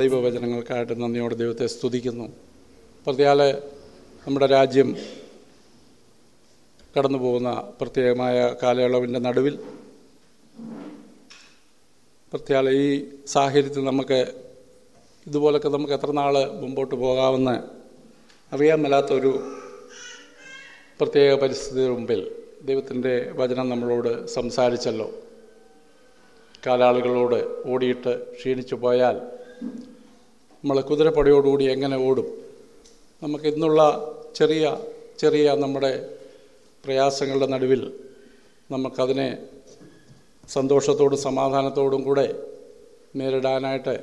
ദൈവവചനങ്ങൾക്കായിട്ട് നന്ദിയോടെ ദൈവത്തെ സ്തുതിക്കുന്നു. പ്രതിയാൽ നമ്മുടെ രാജ്യം കടന്നു പോകുന്ന പ്രത്യേകമായ കാലയളവിന്റെ നടുവിൽ പ്രത്യേക ഈ സാഹചര്യത്തിൽ നമുക്ക് ഇതുപോലൊക്കെ നമുക്ക് എത്ര നാൾ മുമ്പോട്ട് പോകാമെന്ന് അറിയാൻ മേലാത്തൊരു പ്രത്യേക പരിസ്ഥിതിയുടെ മുമ്പിൽ ദൈവത്തിന്റെ വചനം നമ്മളോട് സംസാരിച്ചല്ലോ. കാലാളുകളോട് ഓടിയിട്ട് ക്ഷീണിച്ചു പോയാൽ നമ്മൾ കുതിരപ്പടയോടുകൂടി എങ്ങനെ ഓടും? നമുക്ക് ഇന്നുള്ള ചെറിയ ചെറിയ നമ്മുടെ പ്രയാസങ്ങളുടെ നടുവിൽ നമുക്കതിനെ സന്തോഷത്തോടും സമാധാനത്തോടും കൂടെ നേരിടാനായിട്ട്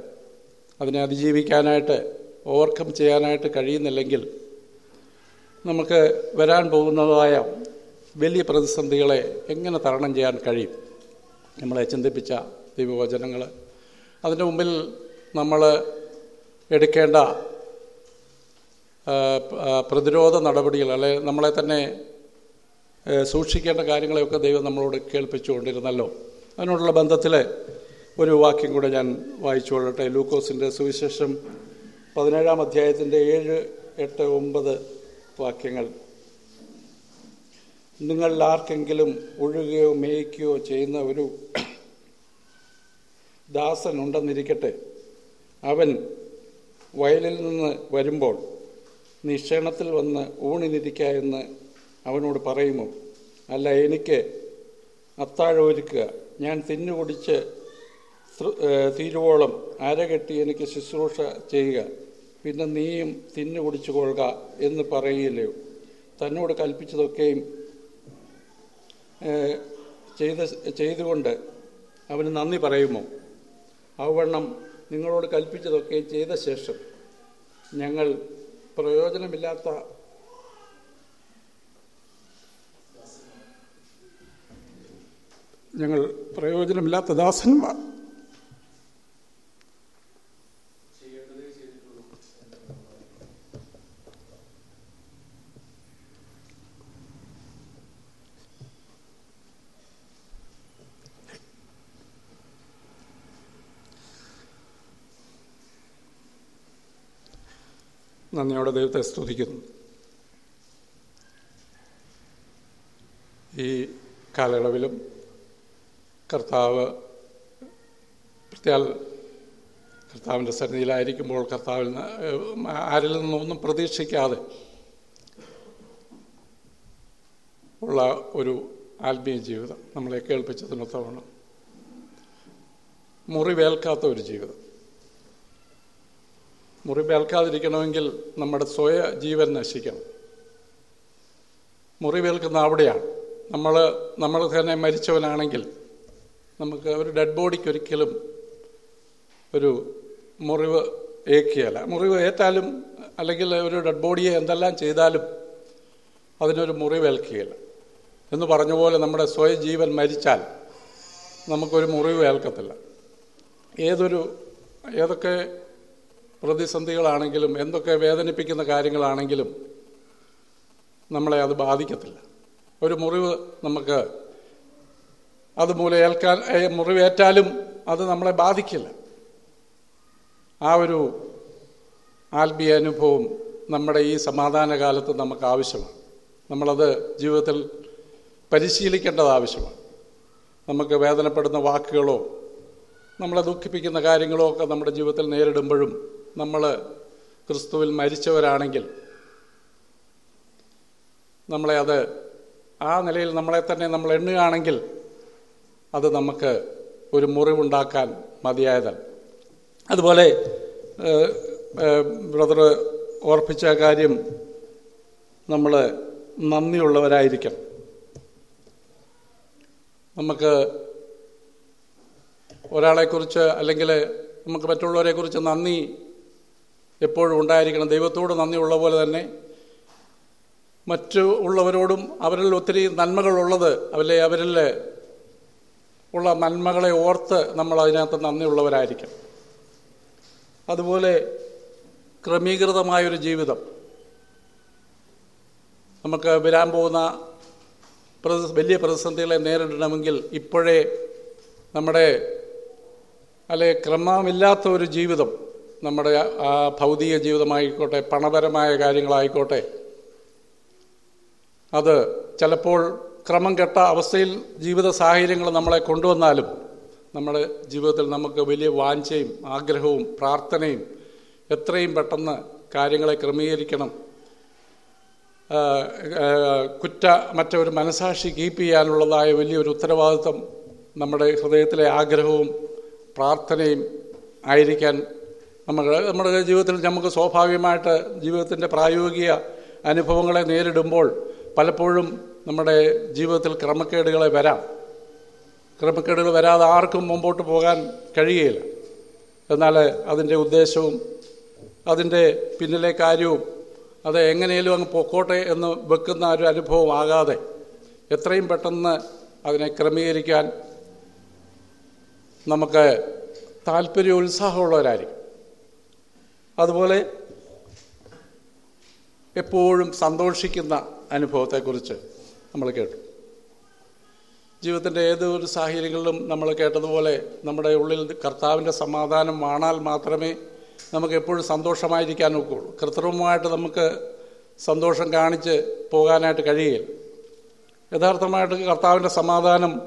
അതിനെ അതിജീവിക്കാനായിട്ട് ഓവർകം ചെയ്യാനായിട്ട് കഴിയുന്നില്ലെങ്കിൽ നമുക്ക് വരാൻ പോകുന്നതായ വലിയ പ്രതിസന്ധികളെ എങ്ങനെ തരണം ചെയ്യാൻ കഴിയും? നമ്മളെ ചിന്തിപ്പിച്ച ദൈവവചനങ്ങൾ അതിന്റെ മുമ്പിൽ നമ്മൾ എടുക്കേണ്ട പ്രതിരോധ നടപടികൾ അല്ലെ നമ്മളെ തന്നെ സൂക്ഷിക്കേണ്ട കാര്യങ്ങളെയൊക്കെ ദൈവം നമ്മളോട് കേൾപ്പിച്ചുകൊണ്ടിരുന്നല്ലോ. അതിനോടുള്ള ബന്ധത്തിൽ ഒരു വാക്യം കൂടെ ഞാൻ വായിച്ചു കൊള്ളട്ടെ ലൂക്കോസിന്റെ സുവിശേഷം പതിനേഴാം അധ്യായത്തിന്റെ ഏഴ് എട്ട് ഒമ്പത് വാക്യങ്ങൾ. നിങ്ങൾ ആർക്കെങ്കിലും ഒഴുകുകയോ മേയ്ക്കുകയോ ചെയ്യുന്ന ഒരു ദാസൻ ഉണ്ടെന്നിരിക്കട്ടെ. അവൻ വയലിൽ നിന്ന് വരുമ്പോൾ നീ ക്ഷണത്തിൽ വന്ന് ഊണിനിരിക്ക എന്ന് അവനോട് പറയുമോ? അല്ല എനിക്ക് അത്താഴം ഒരുക്കുക ഞാൻ തിന്നുകുടിച്ച് തീരുവോളം അരകെട്ടി എനിക്ക് ശുശ്രൂഷ ചെയ്യുക. പിന്നെ നീയും തിന്നു കുടിച്ചു കൊള്ളുക എന്ന് പറയുകയില്ലയോ തന്നോട് കൽപ്പിച്ചതൊക്കെയും ചെയ്ത ചെയ്തുകൊണ്ട് അവന് നന്ദി പറയുമോ? അവണ്ണം നിങ്ങളോട് കൽപ്പിച്ചതൊക്കെയും ചെയ്ത ശേഷം ഞങ്ങൾ പ്രയോജനമില്ലാത്ത ഞങ്ങൾ പ്രയോജനമില്ലാത്ത ദാസന്മാർ. നന്ദിയോടെ ദൈവത്തെ സ്തുതിക്കുന്നു. ഈ കാലയളവിലും കർത്താവ് പ്രത്യാൽ കർത്താവിന്റെ സന്നിധിയിലായിരിക്കുമ്പോൾ കർത്താവിൽ ആരിൽ നിന്നൊന്നും പ്രതീക്ഷിക്കാതെ ഉള്ള ഒരു ആത്മീയ ജീവിതം നമ്മളെ കേൾപ്പിച്ചതിനൊത്തവണ്ണം മുറിവേൽക്കാത്ത ഒരു ജീവിതം. മുറിവേൽക്കാതിരിക്കണമെങ്കിൽ നമ്മുടെ സ്വയ ജീവൻ നശിക്കണം. മുറിവേൽക്കുന്ന അവിടെയാണ്. നമ്മൾ നമ്മൾ തന്നെ മരിച്ചവനാണെങ്കിൽ നമുക്ക് ഒരു ഡെഡ് ബോഡിക്ക് ഒരിക്കലും ഒരു മുറിവ് ഏക്കിയല്ല മുറിവ് ഏറ്റാലും അല്ലെങ്കിൽ ഒരു ഡെഡ് ബോഡിയെ എന്തെല്ലാം ചെയ്താലും അതിനൊരു മുറിവേൽക്കുകയില്ല. എന്ന് പറഞ്ഞ പോലെ നമ്മുടെ സ്വയ ജീവൻ മരിച്ചാൽ നമുക്കൊരു മുറിവ് ഏൽക്കത്തില്ല ഏതൊരു ഏതൊക്കെ പ്രതിസന്ധികളാണെങ്കിലും എന്തൊക്കെ വേദനിപ്പിക്കുന്ന കാര്യങ്ങളാണെങ്കിലും നമ്മളെ അത് ബാധിക്കത്തില്ല. ഒരു മുറിവ് നമുക്ക് അത് ഏൽക്കാൻ മുറിവേറ്റാലും അത് നമ്മളെ ബാധിക്കില്ല. ആ ഒരു ആത്മീയ അനുഭവം നമ്മുടെ ഈ സമാധാന കാലത്ത് നമുക്ക് ആവശ്യമാണ്. നമ്മളത് ജീവിതത്തിൽ പരിശീലിക്കേണ്ടത് ആവശ്യമാണ്. നമുക്ക് വേദനപ്പെടുന്ന വാക്കുകളോ നമ്മളെ ദുഃഖിപ്പിക്കുന്ന കാര്യങ്ങളോ ഒക്കെ നമ്മുടെ ജീവിതത്തിൽ നേരിടുമ്പോഴും നമ്മൾ ക്രിസ്തുവിൽ മരിച്ചവരാണെങ്കിൽ നമ്മളെ അത് ആ നിലയിൽ നമ്മളെ തന്നെ നമ്മൾ എണ്ണുകയാണെങ്കിൽ അത് നമുക്ക് ഒരു മുറിവുണ്ടാക്കാൻ മതിയായതല്ല അതുപോലെ ബ്രദർ ഓർപ്പിച്ച കാര്യം നമ്മൾ നന്ദിയുള്ളവരായിരിക്കണം നമുക്ക് ഒരാളെക്കുറിച്ച് അല്ലെങ്കിൽ നമുക്ക് മറ്റുള്ളവരെക്കുറിച്ച് നന്ദി എപ്പോഴും ഉണ്ടായിരിക്കണം. ദൈവത്തോട് നന്ദിയുള്ള പോലെ തന്നെ മറ്റു ഉള്ളവരോടും അവരിൽ ഒത്തിരി നന്മകളുള്ളത് അവരെ അവരിൽ ഉള്ള നന്മകളെ ഓർത്ത് നമ്മൾ അതിനകത്ത് നന്ദിയുള്ളവരായിരിക്കും അതുപോലെ ക്രമീകൃതമായൊരു ജീവിതം. നമുക്ക് വരാൻ പോകുന്ന വലിയ പ്രതിസന്ധികളെ നേരിടണമെങ്കിൽ ഇപ്പോഴേ നമ്മുടെ അല്ലെ ക്രമമില്ലാത്ത ഒരു ജീവിതം നമ്മുടെ ആ ഭൗതിക ജീവിതമായിക്കോട്ടെ പണപരമായ കാര്യങ്ങളായിക്കോട്ടെ അത് ചിലപ്പോൾ ക്രമം കെട്ട അവസ്ഥയിൽ ജീവിത സാഹചര്യങ്ങൾ നമ്മളെ കൊണ്ടുവന്നാലും നമ്മുടെ ജീവിതത്തിൽ നമുക്ക് വലിയ വാഞ്ചയും ആഗ്രഹവും പ്രാർത്ഥനയും എത്രയും പെട്ടെന്ന് കാര്യങ്ങളെ ക്രമീകരിക്കണം. കുറ്റ മറ്റൊരു മനസാക്ഷി കീപ്പ് ചെയ്യാനുള്ളതായ വലിയൊരു ഉത്തരവാദിത്വം നമ്മുടെ ഹൃദയത്തിലെ ആഗ്രഹവും പ്രാർത്ഥനയും ആയിരിക്കാൻ നമ്മൾ നമ്മുടെ ജീവിതത്തിൽ നമുക്ക് സ്വാഭാവികമായിട്ട് ജീവിതത്തിന്റെ പ്രായോഗിക അനുഭവങ്ങളെ നേരിടുമ്പോൾ പലപ്പോഴും നമ്മുടെ ജീവിതത്തിൽ ക്രമക്കേടുകളെ വരാം. ക്രമക്കേടുകൾ വരാതെ ആർക്കും മുമ്പോട്ട് പോകാൻ കഴിയുകയില്ല. എന്നാൽ അതിന്റെ ഉദ്ദേശവും അതിന്റെ പിന്നിലെ കാര്യവും അത് എങ്ങനെയും അങ്ങ് പൊക്കോട്ടെ എന്ന് വെക്കുന്ന ഒരു അനുഭവം ആകാതെ എത്രയും പെട്ടെന്ന് അതിനെ ക്രമീകരിക്കാൻ നമുക്ക് താല്പര്യ ഉത്സാഹമുള്ളവരായിരിക്കും. അതുപോലെ എപ്പോഴും സന്തോഷിക്കുന്ന അനുഭവത്തെക്കുറിച്ച് നമ്മൾ കേട്ടു. ജീവിതത്തിന്റെ ഏതൊരു സാഹചര്യങ്ങളിലും നമ്മൾ കേട്ടതുപോലെ നമ്മുടെ ഉള്ളിൽ കർത്താവിന്റെ സമാധാനം വാണാൽ മാത്രമേ നമുക്ക് എപ്പോഴും സന്തോഷമായിരിക്കാൻ ഒക്കുള്ളൂ. കൃത്രിമമായിട്ട് നമുക്ക് സന്തോഷം കാണിച്ച് പോകാനായിട്ട് കഴിയുകയില്ല യഥാർത്ഥമായിട്ട് കർത്താവിന്റെ സമാധാനം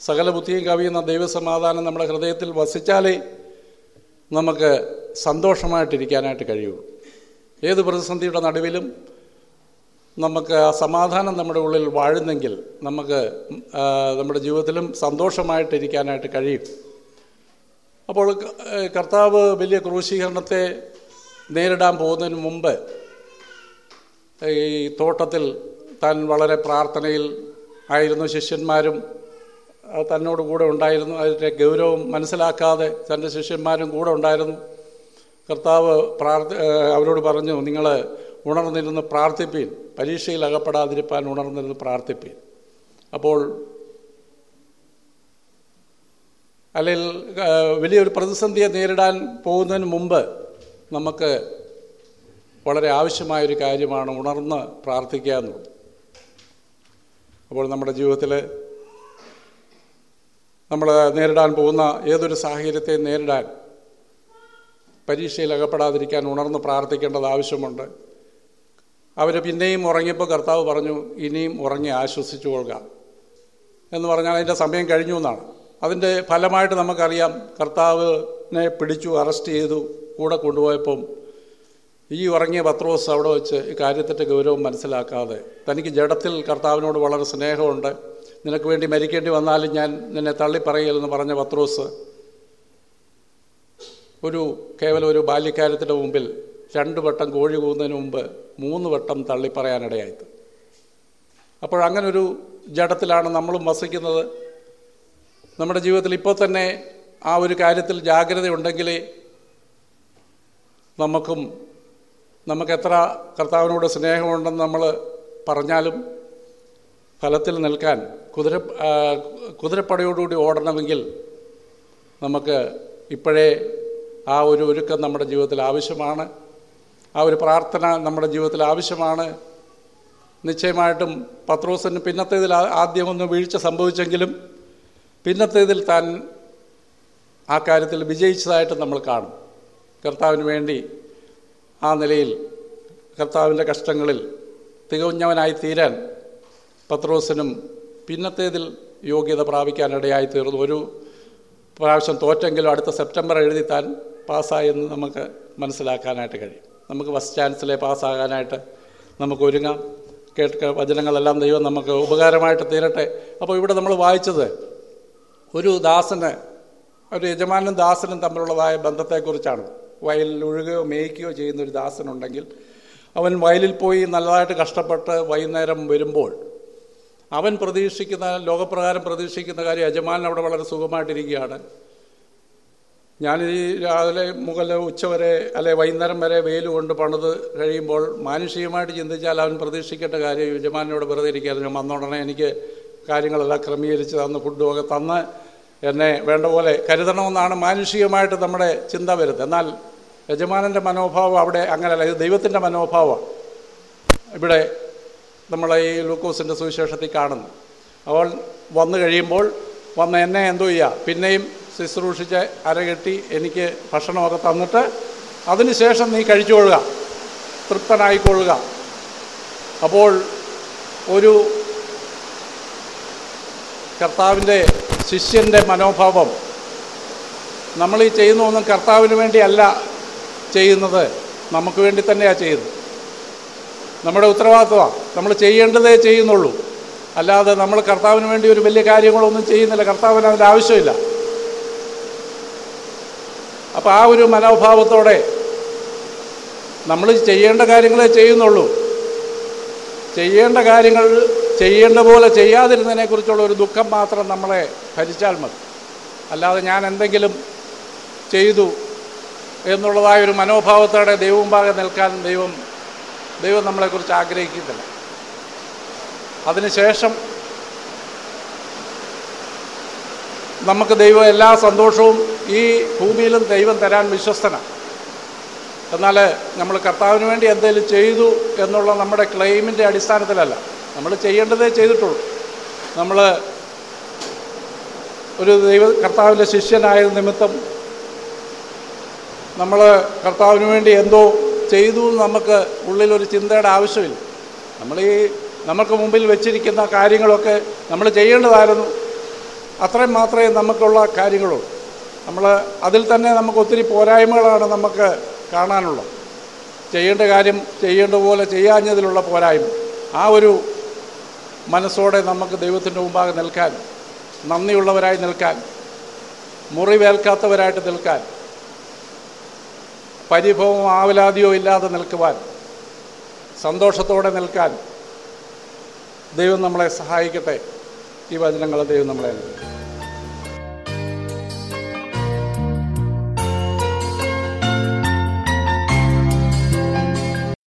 സകല ബുദ്ധിയും കവിയുന്ന ദൈവസമാധാനം നമ്മുടെ ഹൃദയത്തിൽ വസിച്ചാലേ നമുക്ക് സന്തോഷമായിട്ടിരിക്കാനായിട്ട് കഴിയുള്ളൂ ഏത് പ്രതിസന്ധിയുടെ നടുവിലും നമുക്ക് ആ സമാധാനം നമ്മുടെ ഉള്ളിൽ വാഴുന്നെങ്കിൽ നമുക്ക് നമ്മുടെ ജീവിതത്തിലും സന്തോഷമായിട്ടിരിക്കാനായിട്ട് കഴിയും. അപ്പോൾ കർത്താവ് വലിയ ക്രൂശീകരണത്തെ നേരിടാൻ പോകുന്നതിന് മുമ്പ് ഈ തോട്ടത്തിൽ താൻ വളരെ പ്രാർത്ഥനയിൽ ആയിരുന്നു. ശിഷ്യന്മാരും തന്നോട് കൂടെ ഉണ്ടായിരുന്നു. അതിന്റെ ഗൗരവം മനസ്സിലാക്കാതെ തന്റെ ശിഷ്യന്മാരും കൂടെ ഉണ്ടായിരുന്നു. കർത്താവ് പ്രാർത്ഥ അവരോട് പറഞ്ഞു നിങ്ങൾ ഉണർന്നിരുന്ന് പ്രാർത്ഥിപ്പീൻ. പരീക്ഷയിൽ അകപ്പെടാതിരിപ്പാൻ ഉണർന്നിരുന്ന് പ്രാർത്ഥിപ്പീൻ. അപ്പോൾ അല്ലെങ്കിൽ വലിയൊരു പ്രതിസന്ധിയെ നേരിടാൻ പോകുന്നതിന് മുമ്പ് നമുക്ക് വളരെ ആവശ്യമായൊരു കാര്യമാണ് ഉണർന്ന് പ്രാർത്ഥിക്കുക എന്നുള്ളത്. അപ്പോൾ നമ്മുടെ ജീവിതത്തിൽ നമ്മൾ നേരിടാൻ പോകുന്ന ഏതൊരു സാഹചര്യത്തെയും നേരിടാൻ പരീക്ഷയിൽ അകപ്പെടാതിരിക്കാൻ ഉണർന്ന് പ്രാർത്ഥിക്കേണ്ടത് ആവശ്യമുണ്ട്. അവർ പിന്നെയും ഉറങ്ങിയപ്പോൾ കർത്താവ് പറഞ്ഞു ഇനിയും ഉറങ്ങി ആശ്വസിച്ചു കൊള്ളുക. എന്ന് പറഞ്ഞാൽ അതിന്റെ സമയം കഴിഞ്ഞു എന്നാണ്. അതിന്റെ ഫലമായിട്ട് നമുക്കറിയാം കർത്താവിനെ പിടിച്ചു അറസ്റ്റ് ചെയ്തു കൂടെ കൊണ്ടുപോയപ്പം ഈ ഉറങ്ങിയ പത്രോസ് അവിടെ വെച്ച് ഈ കാര്യത്തിന്റെ ഗൗരവം മനസ്സിലാക്കാതെ തനിക്ക് ജഡത്തിൽ കർത്താവിനോട് വളരെ സ്നേഹമുണ്ട്. നിനക്ക് വേണ്ടി മരിക്കേണ്ടി വന്നാലും ഞാൻ നിന്നെ തള്ളിപ്പറയില്ലെന്ന് പറഞ്ഞ പത്രോസ് ഒരു കേവലം ഒരു ബാല്യക്കാരത്തിന്റെ മുമ്പിൽ രണ്ട് വട്ടം കോഴി കൂന്നതിന് മുമ്പ് മൂന്ന് വട്ടം തള്ളിപ്പറയാനിടയായത്. അപ്പോഴങ്ങനൊരു ജഡത്തിലാണ് നമ്മളും വസിക്കുന്നത്. നമ്മുടെ ജീവിതത്തിൽ ഇപ്പോൾ തന്നെ ആ ഒരു കാര്യത്തിൽ ജാഗ്രതയുണ്ടെങ്കിലേ നമുക്കും നമുക്ക് എത്ര കർത്താവിനോട് സ്നേഹമുണ്ടെന്ന് നമ്മൾ പറഞ്ഞാലും ഫലത്തിൽ നിൽക്കാൻ കുതിര കുതിരപ്പടയോടുകൂടി ഓടണമെങ്കിൽ നമുക്ക് ഇപ്പോഴേ ആ ഒരു ഒരുക്കം നമ്മുടെ ജീവിതത്തിൽ ആവശ്യമാണ്. ആ ഒരു പ്രാർത്ഥന നമ്മുടെ ജീവിതത്തിൽ ആവശ്യമാണ്. നിശ്ചയമായിട്ടും പത്രോസിന് പിന്നത്തേതിൽ ആദ്യമൊന്ന് വീഴ്ച സംഭവിച്ചെങ്കിലും പിന്നത്തേതിൽ താൻ ആ കാര്യത്തിൽ വിജയിച്ചതായിട്ട് നമ്മൾ കാണും. കർത്താവിന് വേണ്ടി ആ നിലയിൽ കർത്താവിന്റെ കഷ്ടങ്ങളിൽ തികഞ്ഞവനായി തീരാൻ പത്രോസിനും പിന്നത്തേതിൽ യോഗ്യത പ്രാപിക്കാനിടയായി തീർന്നു. ഒരു പ്രാവശ്യം തോറ്റെങ്കിലും അടുത്ത സെപ്റ്റംബർ എഴുതി താൻ പാസ്സായെന്ന് നമുക്ക് മനസ്സിലാക്കാനായിട്ട് കഴിയും. നമുക്ക് ഫസ്റ്റ് ചാൻസിലെ പാസ്സാകാനായിട്ട് നമുക്ക് ഒരുങ്ങാം. കേട്ട വചനങ്ങളെല്ലാം ദൈവം നമുക്ക് ഉപകാരമായിട്ട് തീരട്ടെ. അപ്പോൾ ഇവിടെ നമ്മൾ വായിച്ചത് ഒരു ദാസന് ഒരു യജമാനും ദാസനും തമ്മിലുള്ളതായ ബന്ധത്തെക്കുറിച്ചാണ്. വയലിൽ ഒഴുകുകയോ മേയ്ക്കുകയോ ചെയ്യുന്ന ഒരു ദാസനുണ്ടെങ്കിൽ അവൻ വയലിൽ പോയി നല്ലതായിട്ട് കഷ്ടപ്പെട്ട് വൈകുന്നേരം വരുമ്പോൾ അവൻ പ്രതീക്ഷിക്കുന്ന ലോകപ്രകാരം പ്രതീക്ഷിക്കുന്ന കാര്യം യജമാനൻ അവിടെ വളരെ സുഖമായിട്ടിരിക്കുകയാണ്. ഞാൻ ഈ രാവിലെ മുതൽ ഉച്ചവരെ അല്ലെ വൈകുന്നേരം വരെ വെയിൽ കൊണ്ട് പണിത് കഴിയുമ്പോൾ മാനുഷികമായിട്ട് ചിന്തിച്ചാൽ അവൻ പ്രതീക്ഷിക്കേണ്ട കാര്യം യജമാനോട് വെറുതെ ഇരിക്കാതെ വന്ന ഉടനെ എനിക്ക് കാര്യങ്ങളെല്ലാം ക്രമീകരിച്ച് തന്ന് ഫുഡും ഒക്കെ തന്ന് എന്നെ വേണ്ട പോലെ കരുതണമെന്നാണ് മാനുഷികമായിട്ട് നമ്മുടെ ചിന്ത വരുന്നത്. എന്നാൽ യജമാനന്റെ മനോഭാവം അവിടെ അങ്ങനെയല്ല ഇത് ദൈവത്തിന്റെ മനോഭാവമാണ്. ഇവിടെ നമ്മളെ ഈ ലൂക്കോസിന്റെ സുവിശേഷത്തിൽ കാണുന്നു. അവൾ വന്നു കഴിയുമ്പോൾ വന്ന് എന്നെ എന്തോ ചെയ്യുക പിന്നെയും ശുശ്രൂഷിച്ച് അരകെട്ടി എനിക്ക് ഭക്ഷണമൊക്കെ തന്നിട്ട് അതിനുശേഷം നീ കഴിച്ചുകൊള്ളുക തൃപ്തനായിക്കൊള്ളുക. അപ്പോൾ ഒരു കർത്താവിന്റെ ശിഷ്യന്റെ മനോഭാവം നമ്മൾ ഈ ചെയ്യുന്ന ഒന്നും കർത്താവിന് വേണ്ടിയല്ല ചെയ്യുന്നത് നമുക്ക് വേണ്ടി തന്നെയാണ് ചെയ്യുന്നത്. നമ്മുടെ ഉത്തരവാദിത്വമാണ് നമ്മൾ ചെയ്യേണ്ടതേ ചെയ്യുന്നുള്ളൂ. അല്ലാതെ നമ്മൾ കർത്താവിന് വേണ്ടി ഒരു വലിയ കാര്യങ്ങളൊന്നും ചെയ്യുന്നില്ല കർത്താവിന് അതിന്റെ ആവശ്യമില്ല. അപ്പോൾ ആ ഒരു മനോഭാവത്തോടെ നമ്മൾ ചെയ്യേണ്ട കാര്യങ്ങളെ ചെയ്യുന്നുള്ളൂ. ചെയ്യേണ്ട കാര്യങ്ങൾ ചെയ്യേണ്ട പോലെ ചെയ്യാതിരുന്നതിനെക്കുറിച്ചുള്ള ഒരു ദുഃഖം മാത്രം നമ്മളെ ഭരിച്ചാൽ മതി. അല്ലാതെ ഞാൻ എന്തെങ്കിലും ചെയ്തു എന്നുള്ളതായ ഒരു മനോഭാവത്തോടെ ദൈവമുമ്പാകെ നിൽക്കാൻ ദൈവം ദൈവം നമ്മളെക്കുറിച്ച് ആഗ്രഹിക്കുന്നില്ല. അതിനുശേഷം നമുക്ക് ദൈവം എല്ലാ സന്തോഷവും ഈ ഭൂമിയിലും ദൈവം തരാൻ വിശ്വസ്തനാണ് എന്നാൽ നമ്മൾ കർത്താവിന് വേണ്ടി എന്തെങ്കിലും ചെയ്തു എന്നുള്ള നമ്മുടെ ക്ലെയിമിന്റെ അടിസ്ഥാനത്തിലല്ല. നമ്മൾ ചെയ്യേണ്ടതേ ചെയ്തിട്ടുള്ളൂ. നമ്മൾ ഒരു ദൈവ കർത്താവിന്റെ ശിഷ്യനായ നിമിത്തം നമ്മൾ കർത്താവിന് വേണ്ടി എന്തോ ചെയ്തു നമുക്ക് ഉള്ളിലൊരു ചിന്തയുടെ ആവശ്യമില്ല. നമ്മൾ ഈ നമുക്ക് മുമ്പിൽ വെച്ചിരിക്കുന്ന കാര്യങ്ങളൊക്കെ നമ്മൾ ചെയ്യേണ്ടതായിരുന്നു. അത്രയും മാത്രമേ നമുക്കുള്ള കാര്യങ്ങളുള്ളൂ. നമ്മൾ അതിൽ തന്നെ നമുക്ക് ഒത്തിരി പോരായ്മകളാണ് നമുക്ക് കാണാനുള്ളത്. ചെയ്യേണ്ട കാര്യം ചെയ്യേണ്ട പോലെ ചെയ്യാഞ്ഞതിലുള്ള പോരായ്മ. ആ ഒരു മനസ്സോടെ നമുക്ക് ദൈവത്തിന്റെ മുമ്പാകെ നിൽക്കാൻ നന്ദിയുള്ളവരായി നിൽക്കാൻ മുറിവേൽക്കാത്തവരായിട്ട് നിൽക്കാൻ പരിഭവം ആവലാതിയോ ഇല്ലാതെ നിൽക്കുവാൻ സന്തോഷത്തോടെ നിൽക്കാൻ ദൈവം നമ്മളെ സഹായിക്കട്ടെ. ഈ വചനങ്ങളെ ദൈവം നമ്മളെ അനുഗ്രഹിക്കട്ടെ.